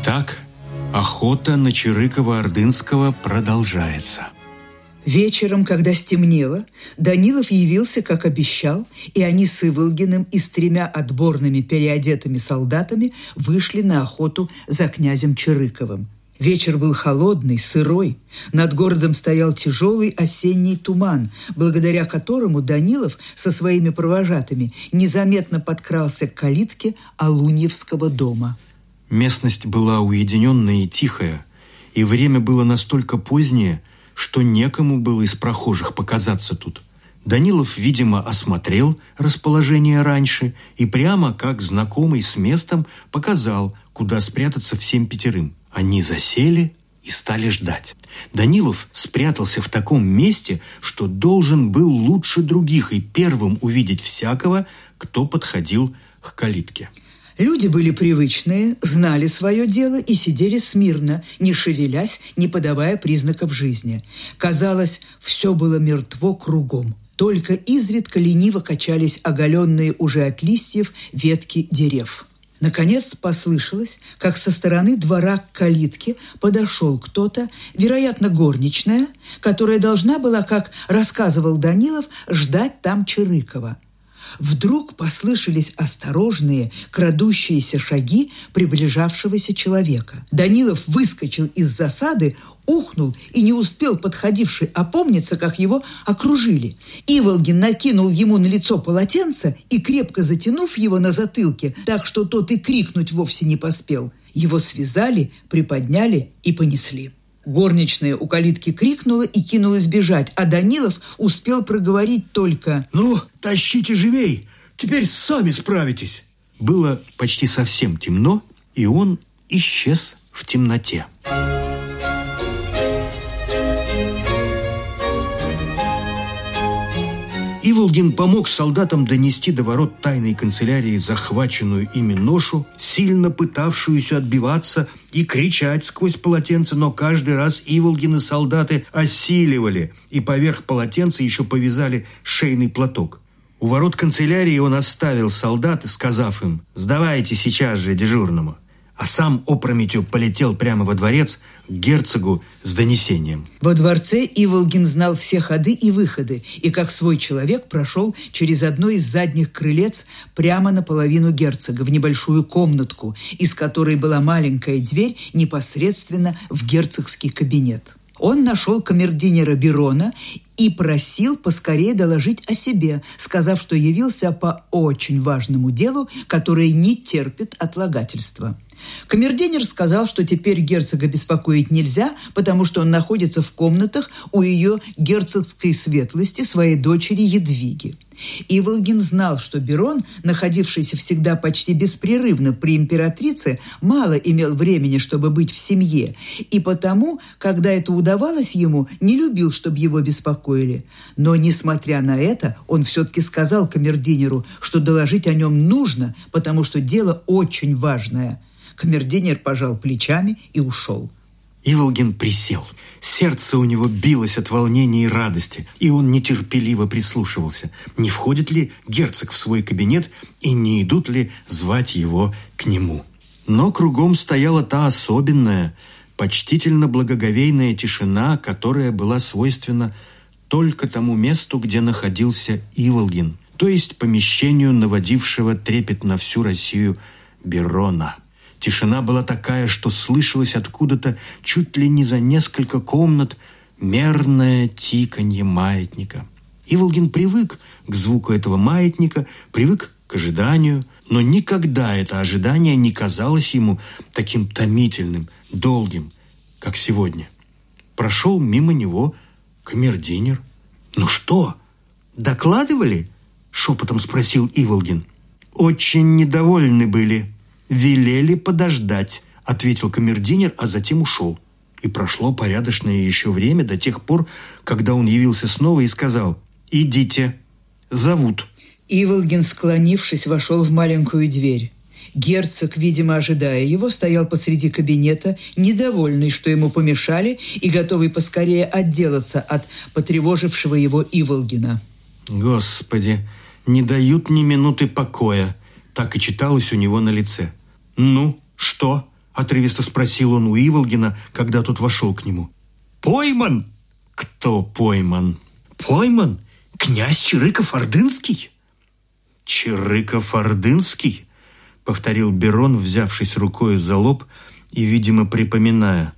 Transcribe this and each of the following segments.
Итак, охота на Чирыкова-Ордынского продолжается. Вечером, когда стемнело, Данилов явился, как обещал, и они с Иволгиным и с тремя отборными переодетыми солдатами вышли на охоту за князем Чирыковым. Вечер был холодный, сырой. Над городом стоял тяжелый осенний туман, благодаря которому Данилов со своими провожатыми незаметно подкрался к калитке Алуньевского дома. Местность была уединенная и тихая, и время было настолько позднее, что некому было из прохожих показаться тут. Данилов, видимо, осмотрел расположение раньше и прямо, как знакомый с местом, показал, куда спрятаться всем пятерым. Они засели и стали ждать. Данилов спрятался в таком месте, что должен был лучше других и первым увидеть всякого, кто подходил к калитке. Люди были привычные, знали свое дело и сидели смирно, не шевелясь, не подавая признаков жизни. Казалось, все было мертво кругом. Только изредка лениво качались оголенные уже от листьев ветки дерев. Наконец послышалось, как со стороны двора к калитке подошел кто-то, вероятно, горничная, которая должна была, как рассказывал Данилов, ждать там Чирыкова – Вдруг послышались осторожные, крадущиеся шаги приближавшегося человека. Данилов выскочил из засады, ухнул и не успел подходивший опомниться, как его окружили. Иволгин накинул ему на лицо полотенце и, крепко затянув его на затылке, так что тот и крикнуть вовсе не поспел, его связали, приподняли и понесли. Горничная у калитки крикнула и кинулась бежать, а Данилов успел проговорить только «Ну, тащите живей, теперь сами справитесь». Было почти совсем темно, и он исчез в темноте. Иволгин помог солдатам донести до ворот тайной канцелярии захваченную ими ношу, сильно пытавшуюся отбиваться и кричать сквозь полотенце, но каждый раз Иволгин и солдаты осиливали и поверх полотенца еще повязали шейный платок. У ворот канцелярии он оставил солдат, сказав им «Сдавайте сейчас же дежурному» а сам опрометью полетел прямо во дворец к герцогу с донесением. Во дворце Иволгин знал все ходы и выходы, и как свой человек прошел через одно из задних крылец прямо наполовину герцога в небольшую комнатку, из которой была маленькая дверь непосредственно в герцогский кабинет. Он нашел камердинера Берона и просил поскорее доложить о себе, сказав, что явился по очень важному делу, которое не терпит отлагательства. Камердинер сказал, что теперь герцога беспокоить нельзя, потому что он находится в комнатах у ее герцогской светлости своей дочери Едвиги. Иволгин знал, что Берон, находившийся всегда почти беспрерывно при императрице, мало имел времени, чтобы быть в семье, и потому, когда это удавалось ему, не любил, чтобы его беспокоили. Но, несмотря на это, он все-таки сказал камердинеру, что доложить о нем нужно, потому что дело очень важное – Камердинер пожал плечами и ушел. Иволгин присел. Сердце у него билось от волнения и радости, и он нетерпеливо прислушивался, не входит ли герцог в свой кабинет и не идут ли звать его к нему. Но кругом стояла та особенная, почтительно благоговейная тишина, которая была свойственна только тому месту, где находился Иволгин, то есть помещению наводившего трепет на всю Россию Берона. Тишина была такая, что слышалось откуда-то чуть ли не за несколько комнат мерное тиканье маятника. Иволгин привык к звуку этого маятника, привык к ожиданию, но никогда это ожидание не казалось ему таким томительным, долгим, как сегодня. Прошел мимо него камердинер. «Ну что, докладывали?» – шепотом спросил Иволгин. «Очень недовольны были», «Велели подождать», — ответил камердинер, а затем ушел. И прошло порядочное еще время до тех пор, когда он явился снова и сказал «Идите, зовут». Иволгин, склонившись, вошел в маленькую дверь. Герцог, видимо, ожидая его, стоял посреди кабинета, недовольный, что ему помешали, и готовый поскорее отделаться от потревожившего его Иволгина. «Господи, не дают ни минуты покоя», так и читалось у него на лице. «Ну, что?» – Отрывисто спросил он у Иволгина, когда тот вошел к нему. Пойман? Кто пойман? Пойман? Князь Чирыков-Ордынский? Чирыков-Ордынский? Повторил Берон, взявшись рукой за лоб и, видимо, припоминая.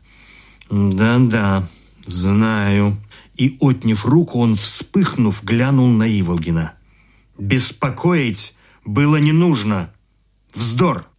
Да-да, знаю. И, отняв руку, он, вспыхнув, глянул на Иволгина. Беспокоить было не нужно. Вздор!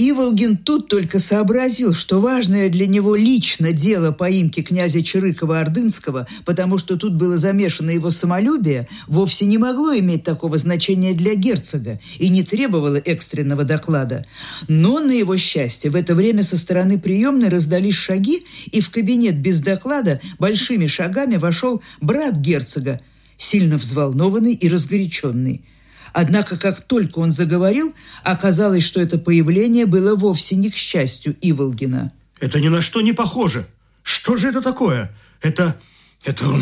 Иволгин тут только сообразил, что важное для него лично дело поимки князя Чирыкова-Ордынского, потому что тут было замешано его самолюбие, вовсе не могло иметь такого значения для герцога и не требовало экстренного доклада. Но, на его счастье, в это время со стороны приемной раздались шаги, и в кабинет без доклада большими шагами вошел брат герцога, сильно взволнованный и разгоряченный. Однако, как только он заговорил, оказалось, что это появление было вовсе не к счастью Иволгина. Это ни на что не похоже. Что же это такое? Это... это...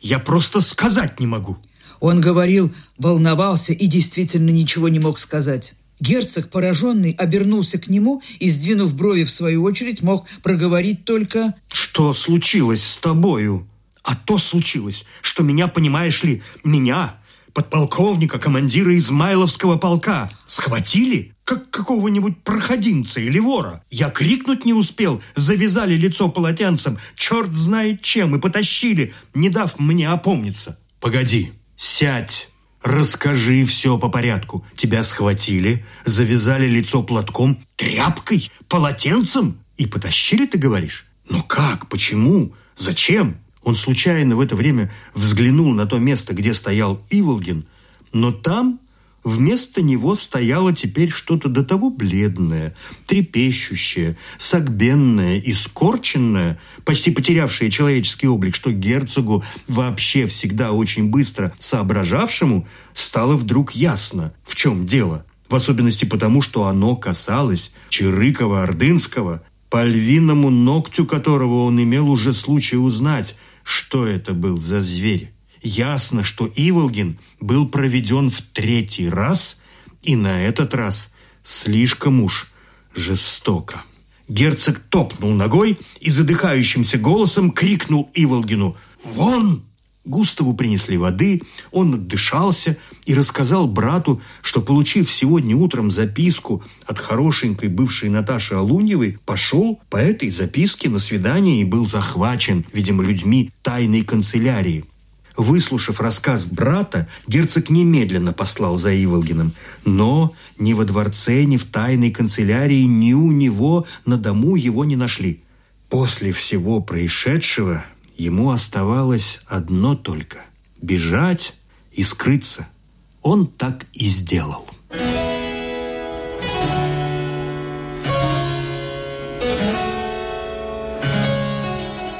я просто сказать не могу. Он говорил, волновался и действительно ничего не мог сказать. Герцог, пораженный, обернулся к нему и, сдвинув брови в свою очередь, мог проговорить только «Что случилось с тобою?» «А то случилось, что меня, понимаешь ли, меня, подполковника, командира Измайловского полка. Схватили, как какого-нибудь проходимца или вора. Я крикнуть не успел, завязали лицо полотенцем, черт знает чем, и потащили, не дав мне опомниться. Погоди, сядь. Расскажи все по порядку. Тебя схватили, завязали лицо платком, тряпкой, полотенцем и потащили, ты говоришь? Но как? Почему? Зачем? Он случайно в это время взглянул на то место, где стоял Иволгин, но там вместо него стояло теперь что-то до того бледное, трепещущее, согбенное и скорченное, почти потерявшее человеческий облик, что герцогу, вообще всегда очень быстро соображавшему, стало вдруг ясно, в чем дело. В особенности потому, что оно касалось Чирыкова-Ордынского, по львиному ногтю которого он имел уже случай узнать – что это был за зверь. Ясно, что Иволгин был проведен в третий раз, и на этот раз слишком уж жестоко. Герцог топнул ногой и задыхающимся голосом крикнул Иволгину «Вон!» Густаву принесли воды, он отдышался и рассказал брату, что, получив сегодня утром записку от хорошенькой бывшей Наташи Алуньевой, пошел по этой записке на свидание и был захвачен, видимо, людьми тайной канцелярии. Выслушав рассказ брата, герцог немедленно послал за Иволгиным, но ни во дворце, ни в тайной канцелярии, ни у него на дому его не нашли. После всего происшедшего Ему оставалось одно только – бежать и скрыться. Он так и сделал.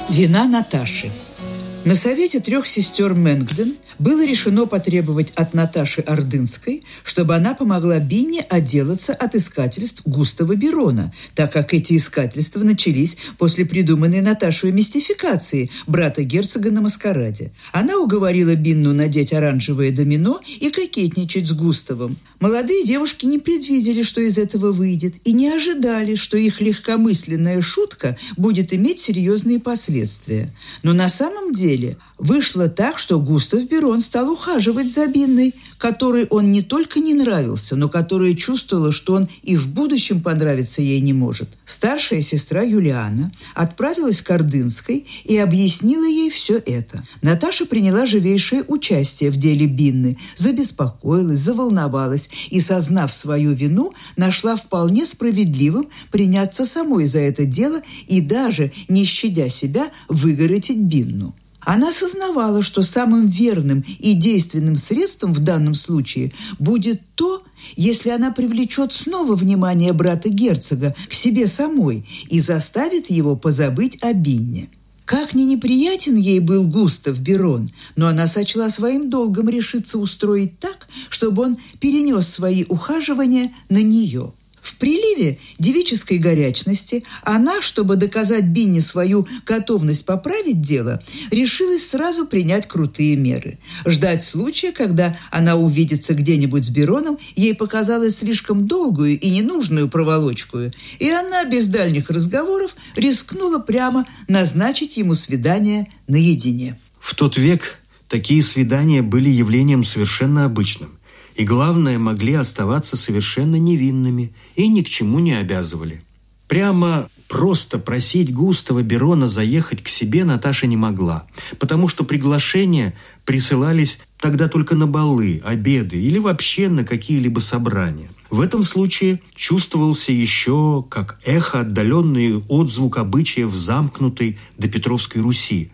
Вина Наташи – на совете трех сестер Мэнгден было решено потребовать от Наташи Ордынской, чтобы она помогла Бинне отделаться от искательств Густава Берона, так как эти искательства начались после придуманной Наташей мистификации брата герцога на маскараде. Она уговорила Бинну надеть оранжевое домино и кокетничать с Густавом. Молодые девушки не предвидели, что из этого выйдет, и не ожидали, что их легкомысленная шутка будет иметь серьезные последствия. Но на самом деле вышло так, что Густав Берон стал ухаживать за Бинной, которой он не только не нравился, но которая чувствовала, что он и в будущем понравиться ей не может. Старшая сестра Юлиана отправилась к Ордынской и объяснила ей все это. Наташа приняла живейшее участие в деле Бинны, забеспокоилась, заволновалась и, сознав свою вину, нашла вполне справедливым приняться самой за это дело и даже, не щадя себя, выгородить Бинну. Она осознавала, что самым верным и действенным средством в данном случае будет то, если она привлечет снова внимание брата герцога к себе самой и заставит его позабыть о Бинне. Как ни неприятен ей был Густав Берон, но она сочла своим долгом решиться устроить так, чтобы он перенес свои ухаживания на нее – В приливе девической горячности она, чтобы доказать Бинне свою готовность поправить дело, решилась сразу принять крутые меры. Ждать случая, когда она увидится где-нибудь с Бероном, ей показалось слишком долгую и ненужную проволочку, и она без дальних разговоров рискнула прямо назначить ему свидание наедине. В тот век такие свидания были явлением совершенно обычным и, главное, могли оставаться совершенно невинными и ни к чему не обязывали. Прямо просто просить Густава Берона заехать к себе Наташа не могла, потому что приглашения присылались тогда только на балы, обеды или вообще на какие-либо собрания. В этом случае чувствовался еще как эхо отдаленный отзвук обычаев замкнутой до Петровской Руси.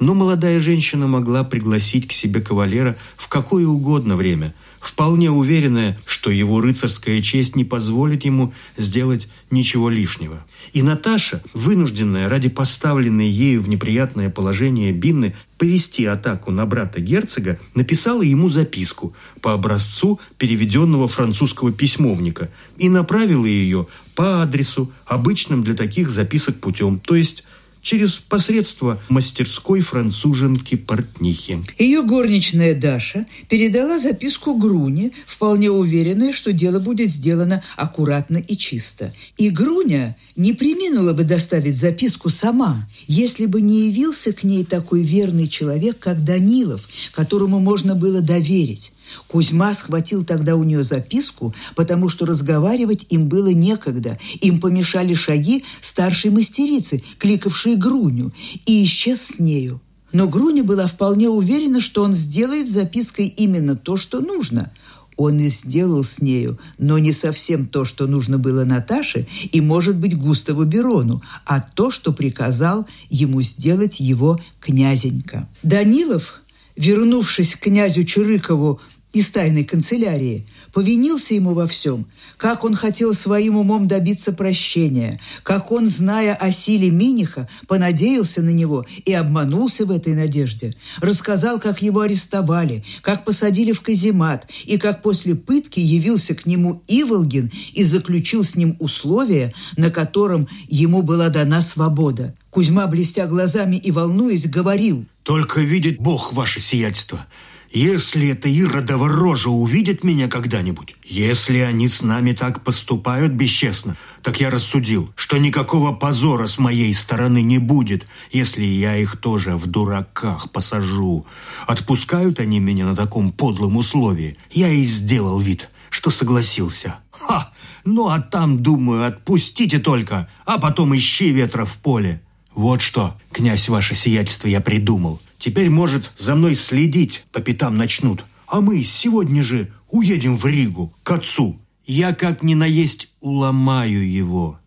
Но молодая женщина могла пригласить к себе кавалера в какое угодно время – вполне уверенная, что его рыцарская честь не позволит ему сделать ничего лишнего. И Наташа, вынужденная ради поставленной ею в неприятное положение Бинны повести атаку на брата герцога, написала ему записку по образцу переведенного французского письмовника и направила ее по адресу, обычным для таких записок путем, то есть через посредство мастерской француженки-портнихи. Ее горничная Даша передала записку Груне, вполне уверенная, что дело будет сделано аккуратно и чисто. И Груня не приминула бы доставить записку сама, если бы не явился к ней такой верный человек, как Данилов, которому можно было доверить. Кузьма схватил тогда у нее записку, потому что разговаривать им было некогда. Им помешали шаги старшей мастерицы, кликавшей Груню, и исчез с нею. Но Груня была вполне уверена, что он сделает запиской именно то, что нужно. Он и сделал с нею, но не совсем то, что нужно было Наташе и, может быть, Густаву Берону, а то, что приказал ему сделать его князенька. Данилов, вернувшись к князю Чурыкову из тайной канцелярии, повинился ему во всем, как он хотел своим умом добиться прощения, как он, зная о силе Миниха, понадеялся на него и обманулся в этой надежде, рассказал, как его арестовали, как посадили в каземат и как после пытки явился к нему Иволгин и заключил с ним условия, на котором ему была дана свобода. Кузьма, блестя глазами и волнуясь, говорил «Только видит Бог ваше сиятельство». Если эта иродова рожа увидит меня когда-нибудь, если они с нами так поступают бесчестно, так я рассудил, что никакого позора с моей стороны не будет, если я их тоже в дураках посажу. Отпускают они меня на таком подлом условии. Я и сделал вид, что согласился. Ха! Ну а там, думаю, отпустите только, а потом ищи ветра в поле. Вот что, князь ваше сиятельство, я придумал. Теперь, может, за мной следить по пятам начнут. А мы сегодня же уедем в Ригу, к отцу. Я как ни наесть уломаю его.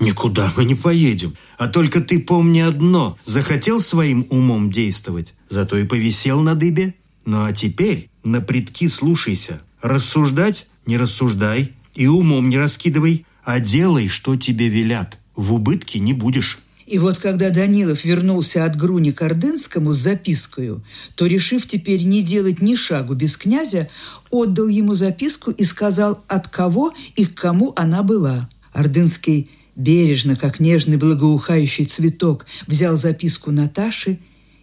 Никуда мы не поедем. А только ты помни одно. Захотел своим умом действовать, зато и повисел на дыбе. Ну а теперь на предки слушайся. Рассуждать не рассуждай и умом не раскидывай, а делай, что тебе велят. В убытке не будешь. И вот когда Данилов вернулся от Груни к Ордынскому с запиской, то, решив теперь не делать ни шагу без князя, отдал ему записку и сказал, от кого и к кому она была. Ордынский бережно, как нежный благоухающий цветок, взял записку Наташи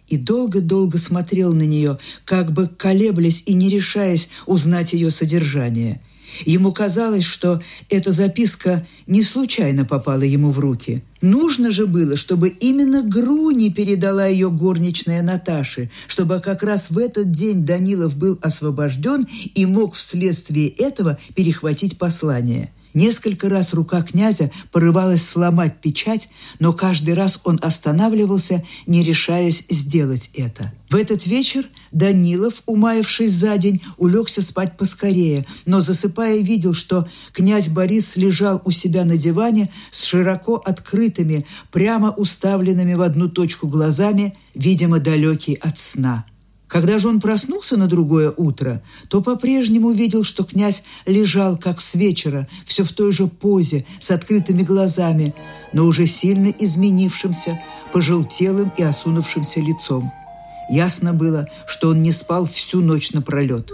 и долго-долго смотрел на нее, как бы колеблясь и не решаясь узнать ее содержание – Ему казалось, что эта записка не случайно попала ему в руки. Нужно же было, чтобы именно Груни передала ее горничная Наташе, чтобы как раз в этот день Данилов был освобожден и мог вследствие этого перехватить послание – Несколько раз рука князя порывалась сломать печать, но каждый раз он останавливался, не решаясь сделать это. В этот вечер Данилов, умаявшись за день, улегся спать поскорее, но, засыпая, видел, что князь Борис лежал у себя на диване с широко открытыми, прямо уставленными в одну точку глазами, видимо, далекий от сна. Когда же он проснулся на другое утро, то по-прежнему видел, что князь лежал, как с вечера, все в той же позе, с открытыми глазами, но уже сильно изменившимся, пожелтелым и осунувшимся лицом. Ясно было, что он не спал всю ночь напролет.